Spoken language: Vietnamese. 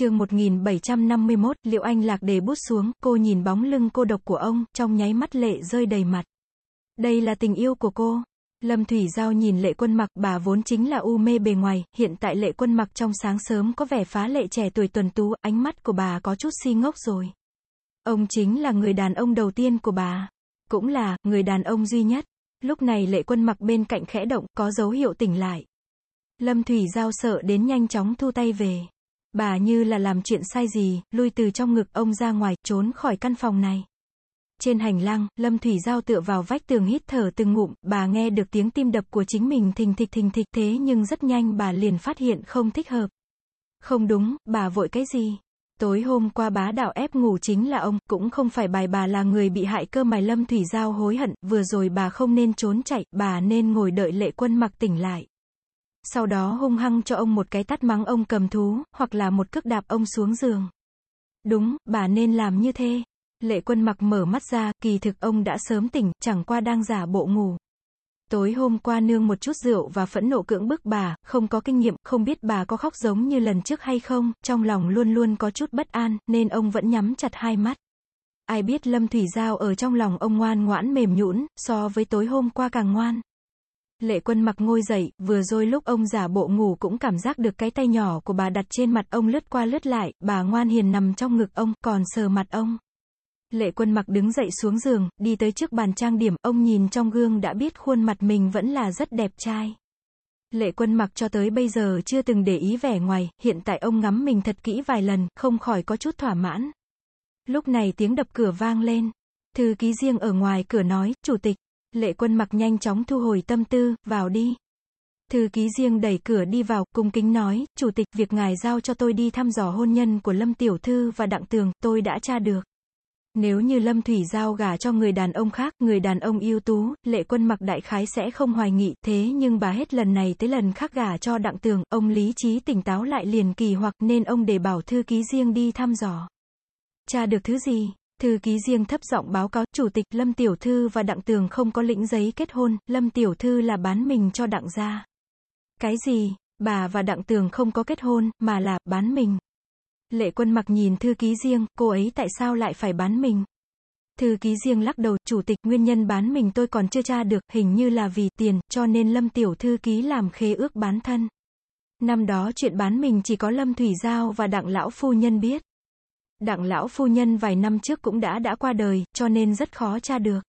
chương 1751, liệu anh lạc để bút xuống, cô nhìn bóng lưng cô độc của ông, trong nháy mắt lệ rơi đầy mặt. Đây là tình yêu của cô. Lâm Thủy Giao nhìn lệ quân mặc, bà vốn chính là u mê bề ngoài, hiện tại lệ quân mặc trong sáng sớm có vẻ phá lệ trẻ tuổi tuần tú, ánh mắt của bà có chút si ngốc rồi. Ông chính là người đàn ông đầu tiên của bà. Cũng là, người đàn ông duy nhất. Lúc này lệ quân mặc bên cạnh khẽ động, có dấu hiệu tỉnh lại. Lâm Thủy Giao sợ đến nhanh chóng thu tay về. Bà như là làm chuyện sai gì, lui từ trong ngực ông ra ngoài, trốn khỏi căn phòng này. Trên hành lang, Lâm Thủy Giao tựa vào vách tường hít thở từng ngụm, bà nghe được tiếng tim đập của chính mình thình thịch thình thịch thế nhưng rất nhanh bà liền phát hiện không thích hợp. Không đúng, bà vội cái gì? Tối hôm qua bá đạo ép ngủ chính là ông, cũng không phải bài bà là người bị hại cơ mài Lâm Thủy Giao hối hận, vừa rồi bà không nên trốn chạy, bà nên ngồi đợi lệ quân mặc tỉnh lại. Sau đó hung hăng cho ông một cái tát mắng ông cầm thú, hoặc là một cước đạp ông xuống giường. Đúng, bà nên làm như thế. Lệ quân mặc mở mắt ra, kỳ thực ông đã sớm tỉnh, chẳng qua đang giả bộ ngủ. Tối hôm qua nương một chút rượu và phẫn nộ cưỡng bức bà, không có kinh nghiệm, không biết bà có khóc giống như lần trước hay không, trong lòng luôn luôn có chút bất an, nên ông vẫn nhắm chặt hai mắt. Ai biết Lâm Thủy Giao ở trong lòng ông ngoan ngoãn mềm nhũn, so với tối hôm qua càng ngoan. Lệ quân mặc ngôi dậy, vừa rồi lúc ông giả bộ ngủ cũng cảm giác được cái tay nhỏ của bà đặt trên mặt ông lướt qua lướt lại, bà ngoan hiền nằm trong ngực ông, còn sờ mặt ông. Lệ quân mặc đứng dậy xuống giường, đi tới trước bàn trang điểm, ông nhìn trong gương đã biết khuôn mặt mình vẫn là rất đẹp trai. Lệ quân mặc cho tới bây giờ chưa từng để ý vẻ ngoài, hiện tại ông ngắm mình thật kỹ vài lần, không khỏi có chút thỏa mãn. Lúc này tiếng đập cửa vang lên. Thư ký riêng ở ngoài cửa nói, chủ tịch. Lệ quân mặc nhanh chóng thu hồi tâm tư, vào đi. Thư ký riêng đẩy cửa đi vào, cung kính nói, chủ tịch, việc ngài giao cho tôi đi thăm dò hôn nhân của Lâm Tiểu Thư và Đặng Tường, tôi đã tra được. Nếu như Lâm Thủy giao gả cho người đàn ông khác, người đàn ông ưu tú, lệ quân mặc đại khái sẽ không hoài nghị, thế nhưng bà hết lần này tới lần khác gả cho Đặng Tường, ông lý trí tỉnh táo lại liền kỳ hoặc nên ông để bảo thư ký riêng đi thăm dò. Tra được thứ gì? Thư ký riêng thấp giọng báo cáo, Chủ tịch Lâm Tiểu Thư và Đặng Tường không có lĩnh giấy kết hôn, Lâm Tiểu Thư là bán mình cho Đặng gia. Cái gì? Bà và Đặng Tường không có kết hôn, mà là, bán mình. Lệ quân mặc nhìn thư ký riêng, cô ấy tại sao lại phải bán mình? Thư ký riêng lắc đầu, chủ tịch nguyên nhân bán mình tôi còn chưa tra được, hình như là vì tiền, cho nên Lâm Tiểu Thư ký làm khế ước bán thân. Năm đó chuyện bán mình chỉ có Lâm Thủy Giao và Đặng Lão Phu Nhân biết. Đặng lão phu nhân vài năm trước cũng đã đã qua đời, cho nên rất khó tra được.